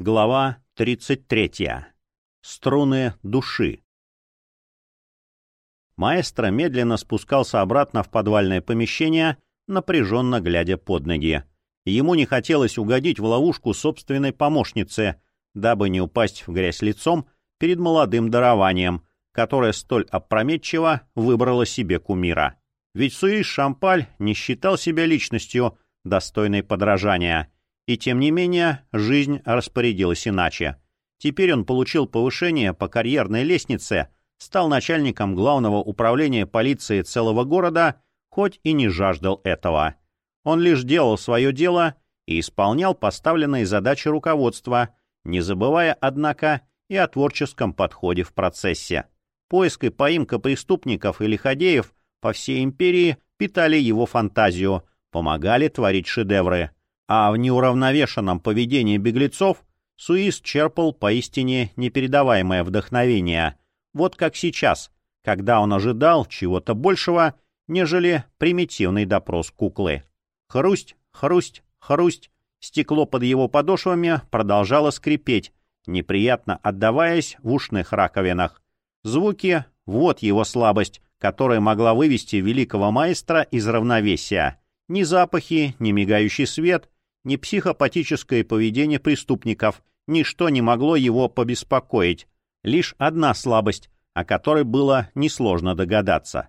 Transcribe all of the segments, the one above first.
Глава 33. Струны души. Маэстро медленно спускался обратно в подвальное помещение, напряженно глядя под ноги. Ему не хотелось угодить в ловушку собственной помощницы, дабы не упасть в грязь лицом перед молодым дарованием, которое столь опрометчиво выбрало себе кумира. Ведь Суиш Шампаль не считал себя личностью, достойной подражания — и тем не менее, жизнь распорядилась иначе. Теперь он получил повышение по карьерной лестнице, стал начальником главного управления полиции целого города, хоть и не жаждал этого. Он лишь делал свое дело и исполнял поставленные задачи руководства, не забывая, однако, и о творческом подходе в процессе. Поиск и поимка преступников и лиходеев по всей империи питали его фантазию, помогали творить шедевры а в неуравновешенном поведении беглецов Суис черпал поистине непередаваемое вдохновение, вот как сейчас, когда он ожидал чего-то большего, нежели примитивный допрос куклы. Хрусть, хрусть, хрусть, стекло под его подошвами продолжало скрипеть, неприятно отдаваясь в ушных раковинах. Звуки — вот его слабость, которая могла вывести великого маэстро из равновесия. Ни запахи, ни мигающий свет — ни психопатическое поведение преступников, ничто не могло его побеспокоить. Лишь одна слабость, о которой было несложно догадаться.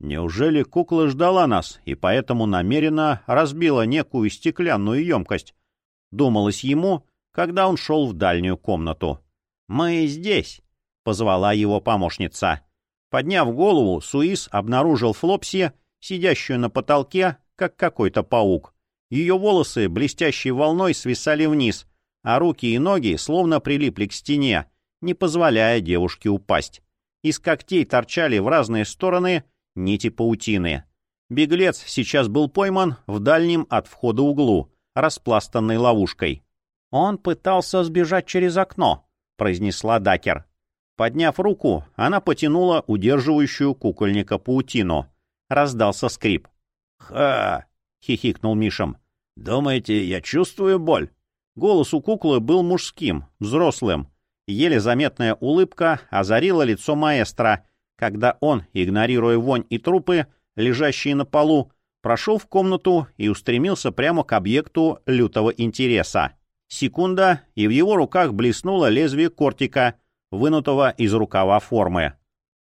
Неужели кукла ждала нас и поэтому намеренно разбила некую стеклянную емкость? Думалось ему, когда он шел в дальнюю комнату. «Мы здесь», — позвала его помощница. Подняв голову, Суис обнаружил Флопси, сидящую на потолке, как какой-то паук. Ее волосы блестящей волной свисали вниз, а руки и ноги словно прилипли к стене, не позволяя девушке упасть. Из когтей торчали в разные стороны нити паутины. Беглец сейчас был пойман в дальнем от входа углу, распластанной ловушкой. «Он пытался сбежать через окно», — произнесла Дакер. Подняв руку, она потянула удерживающую кукольника паутину. Раздался скрип. «Ха!» — хихикнул Мишам. «Думаете, я чувствую боль?» Голос у куклы был мужским, взрослым. Еле заметная улыбка озарила лицо маэстро, когда он, игнорируя вонь и трупы, лежащие на полу, прошел в комнату и устремился прямо к объекту лютого интереса. Секунда, и в его руках блеснуло лезвие кортика, вынутого из рукава формы.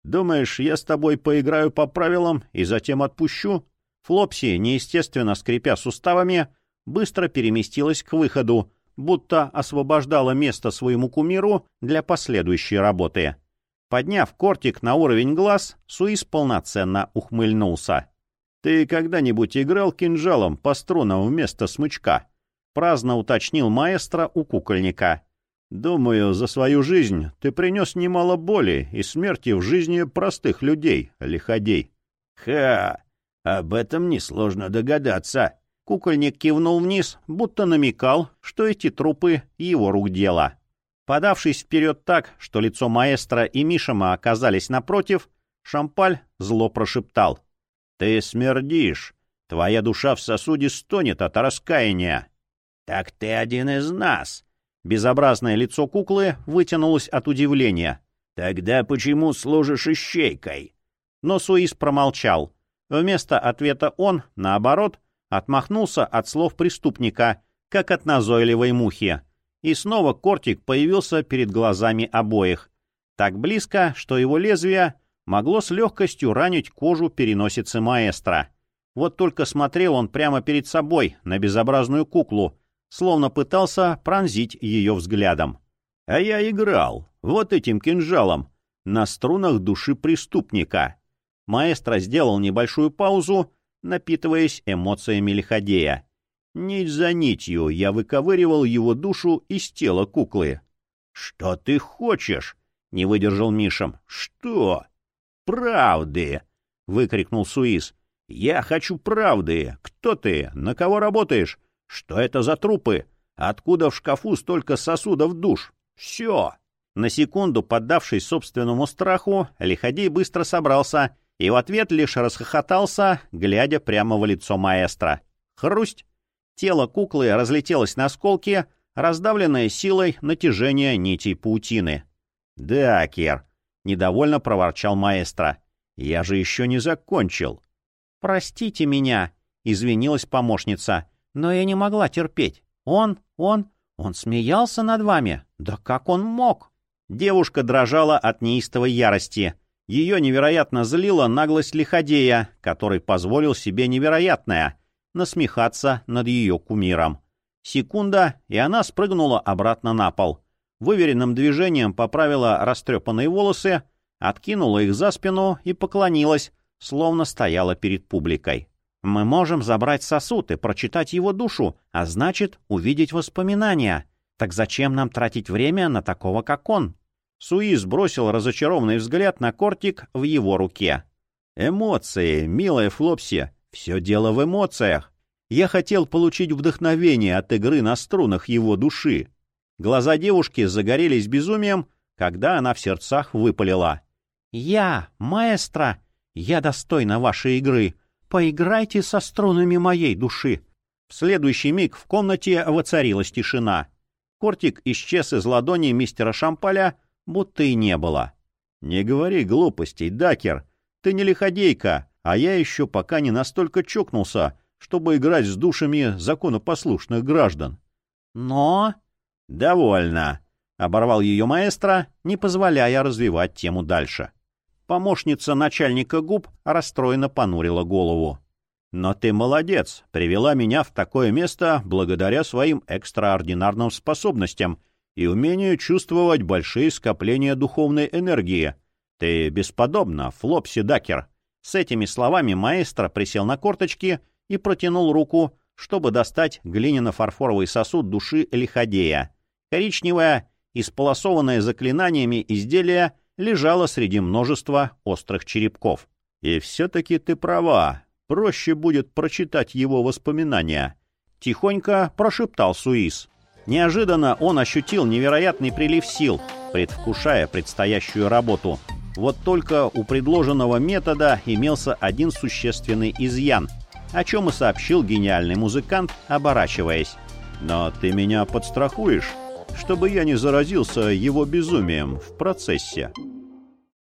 «Думаешь, я с тобой поиграю по правилам и затем отпущу?» Флопси, неестественно скрипя суставами, быстро переместилась к выходу, будто освобождала место своему кумиру для последующей работы. Подняв кортик на уровень глаз, Суис полноценно ухмыльнулся. «Ты когда-нибудь играл кинжалом по струнам вместо смычка?» — праздно уточнил маэстро у кукольника. «Думаю, за свою жизнь ты принес немало боли и смерти в жизни простых людей, лиходей». «Ха! Об этом несложно догадаться», Кукольник кивнул вниз, будто намекал, что эти трупы — его рук дело. Подавшись вперед так, что лицо маэстро и Мишама оказались напротив, Шампаль зло прошептал. — Ты смердишь. Твоя душа в сосуде стонет от раскаяния. — Так ты один из нас. Безобразное лицо куклы вытянулось от удивления. — Тогда почему служишь ищейкой? Но Суис промолчал. Вместо ответа он, наоборот, — Отмахнулся от слов преступника, как от назойливой мухи. И снова кортик появился перед глазами обоих. Так близко, что его лезвие могло с легкостью ранить кожу переносицы маэстро. Вот только смотрел он прямо перед собой, на безобразную куклу, словно пытался пронзить ее взглядом. А я играл, вот этим кинжалом, на струнах души преступника. Маэстро сделал небольшую паузу, напитываясь эмоциями лиходея. Нить за нитью я выковыривал его душу из тела куклы. — Что ты хочешь? — не выдержал Мишам. — Что? — Правды! — выкрикнул Суис. — Я хочу правды. Кто ты? На кого работаешь? Что это за трупы? Откуда в шкафу столько сосудов душ? Все! На секунду, поддавшись собственному страху, Лиходей быстро собрался и в ответ лишь расхохотался, глядя прямо в лицо маэстро. Хрусть! Тело куклы разлетелось на осколки, раздавленное силой натяжения нитей паутины. «Дакер!» — недовольно проворчал маэстро. «Я же еще не закончил». «Простите меня», — извинилась помощница, — «но я не могла терпеть. Он, он, он смеялся над вами. Да как он мог?» Девушка дрожала от неистовой ярости. Ее невероятно злила наглость лиходея, который позволил себе невероятное — насмехаться над ее кумиром. Секунда, и она спрыгнула обратно на пол. Выверенным движением поправила растрепанные волосы, откинула их за спину и поклонилась, словно стояла перед публикой. «Мы можем забрать сосуд и прочитать его душу, а значит, увидеть воспоминания. Так зачем нам тратить время на такого, как он?» Суис бросил разочарованный взгляд на кортик в его руке. «Эмоции, милая Флопси, все дело в эмоциях. Я хотел получить вдохновение от игры на струнах его души». Глаза девушки загорелись безумием, когда она в сердцах выпалила. «Я, маэстро, я достойна вашей игры. Поиграйте со струнами моей души». В следующий миг в комнате воцарилась тишина. Кортик исчез из ладони мистера Шампаля, будто и не было. «Не говори глупостей, Дакер. Ты не лиходейка, а я еще пока не настолько чокнулся, чтобы играть с душами законопослушных граждан». «Но...» «Довольно», — оборвал ее маэстро, не позволяя развивать тему дальше. Помощница начальника губ расстроенно понурила голову. «Но ты молодец, привела меня в такое место благодаря своим экстраординарным способностям и умению чувствовать большие скопления духовной энергии. Ты бесподобна, Флопси Дакер». С этими словами маэстро присел на корточки и протянул руку, чтобы достать глиняно-фарфоровый сосуд души Лиходея. Коричневое, исполосованное заклинаниями изделие лежала среди множества острых черепков. «И все-таки ты права. Проще будет прочитать его воспоминания», — тихонько прошептал Суис. Неожиданно он ощутил невероятный прилив сил, предвкушая предстоящую работу. Вот только у предложенного метода имелся один существенный изъян, о чем и сообщил гениальный музыкант, оборачиваясь. «Но ты меня подстрахуешь?» чтобы я не заразился его безумием в процессе.